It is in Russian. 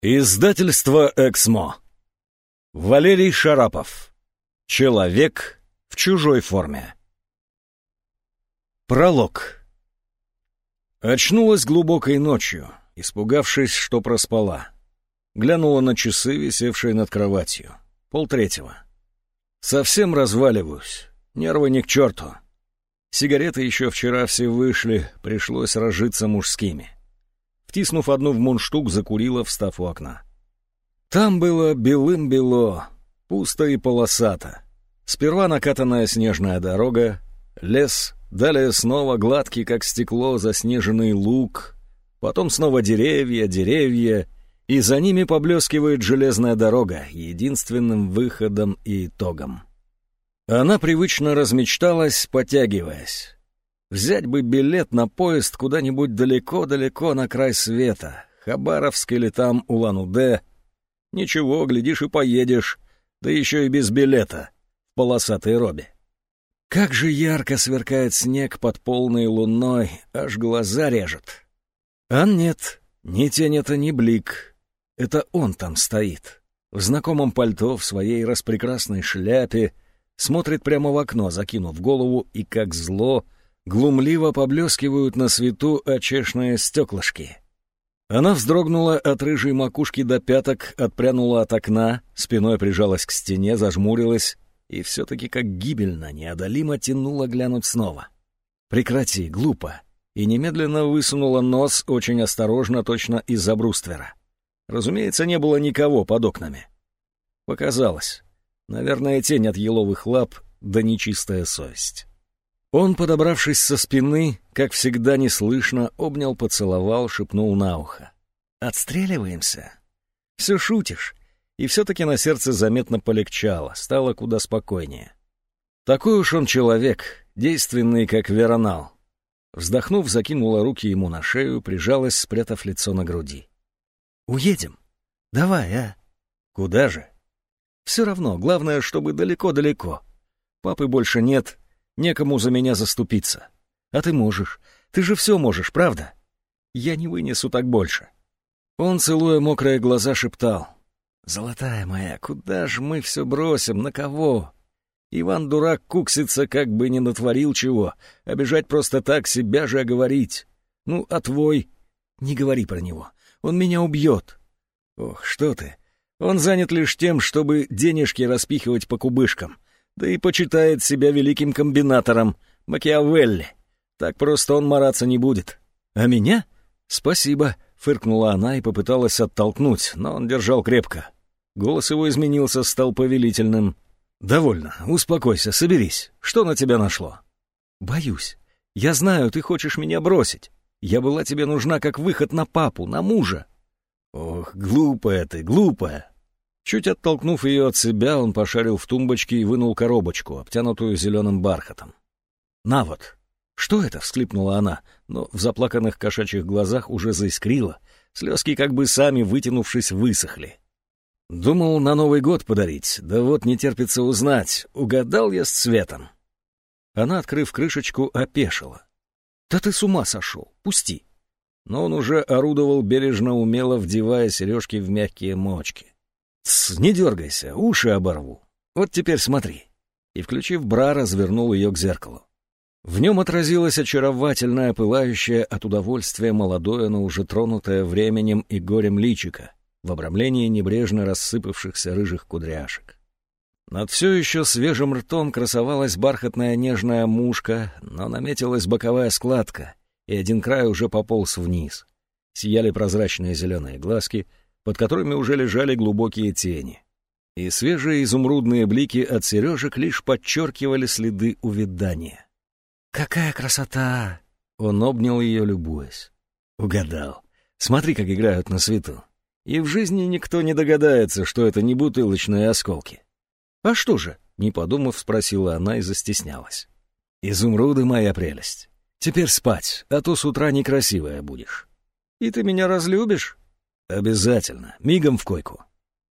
Издательство «Эксмо». Валерий Шарапов. Человек в чужой форме. Пролог. Очнулась глубокой ночью, испугавшись, что проспала. Глянула на часы, висевшие над кроватью. Полтретьего. Совсем разваливаюсь. Нервы ни к черту. Сигареты еще вчера все вышли, пришлось разжиться мужскими. Втиснув одну в мундштук, закурила, встав у окна. Там было белым-бело, пусто и полосато. Сперва накатанная снежная дорога, лес, далее снова гладкий, как стекло, заснеженный луг, потом снова деревья, деревья, и за ними поблескивает железная дорога, единственным выходом и итогом. Она привычно размечталась, потягиваясь. Взять бы билет на поезд куда-нибудь далеко-далеко на край света, Хабаровск или там Улан-Удэ. Ничего, глядишь и поедешь, да еще и без билета, в полосатой робе. Как же ярко сверкает снег под полной луной, аж глаза режет. А нет, ни тень это, ни блик. Это он там стоит. В знакомом пальто, в своей распрекрасной шляпе, смотрит прямо в окно, закинув голову, и как зло — глумливо поблескивают на свету очешные стеклышки. Она вздрогнула от рыжей макушки до пяток, отпрянула от окна, спиной прижалась к стене, зажмурилась и все-таки как гибельно, неодолимо тянула глянуть снова. «Прекрати, глупо!» и немедленно высунула нос очень осторожно, точно из-за бруствера. Разумеется, не было никого под окнами. Показалось. Наверное, тень от еловых лап да нечистая совесть. Он, подобравшись со спины, как всегда неслышно, обнял, поцеловал, шепнул на ухо. «Отстреливаемся?» «Все шутишь». И все-таки на сердце заметно полегчало, стало куда спокойнее. Такой уж он человек, действенный, как Веронал. Вздохнув, закинула руки ему на шею, прижалась, спрятав лицо на груди. «Уедем? Давай, а?» «Куда же?» «Все равно, главное, чтобы далеко-далеко. Папы больше нет, Некому за меня заступиться. А ты можешь. Ты же все можешь, правда? Я не вынесу так больше. Он, целуя мокрые глаза, шептал. «Золотая моя, куда ж мы все бросим? На кого?» Иван-дурак куксится, как бы не натворил чего. Обижать просто так, себя же оговорить. Ну, а твой? Не говори про него. Он меня убьет. Ох, что ты. Он занят лишь тем, чтобы денежки распихивать по кубышкам да и почитает себя великим комбинатором, Макиавелли. Так просто он мараться не будет. А меня? Спасибо, фыркнула она и попыталась оттолкнуть, но он держал крепко. Голос его изменился, стал повелительным. «Довольно, успокойся, соберись. Что на тебя нашло?» «Боюсь. Я знаю, ты хочешь меня бросить. Я была тебе нужна как выход на папу, на мужа». «Ох, глупая ты, глупая. Чуть оттолкнув ее от себя, он пошарил в тумбочке и вынул коробочку, обтянутую зеленым бархатом. «На вот!» «Что это?» — всклипнула она, но в заплаканных кошачьих глазах уже заискрило, слезки как бы сами, вытянувшись, высохли. «Думал на Новый год подарить, да вот не терпится узнать, угадал я с цветом». Она, открыв крышечку, опешила. «Да ты с ума сошел! Пусти!» Но он уже орудовал бережно умело, вдевая сережки в мягкие мочки. «Тсс, не дергайся, уши оборву. Вот теперь смотри». И, включив бра, развернул ее к зеркалу. В нем отразилось очаровательное, пылающее от удовольствия молодое, но уже тронутое временем и горем личика в обрамлении небрежно рассыпавшихся рыжих кудряшек. Над все еще свежим ртом красовалась бархатная нежная мушка, но наметилась боковая складка, и один край уже пополз вниз. Сияли прозрачные зеленые глазки — под которыми уже лежали глубокие тени. И свежие изумрудные блики от сережек лишь подчеркивали следы увядания. «Какая красота!» Он обнял ее, любуясь. Угадал. Смотри, как играют на свету. И в жизни никто не догадается, что это не бутылочные осколки. «А что же?» — не подумав, спросила она и застеснялась. «Изумруды, моя прелесть. Теперь спать, а то с утра некрасивая будешь». «И ты меня разлюбишь?» «Обязательно. Мигом в койку».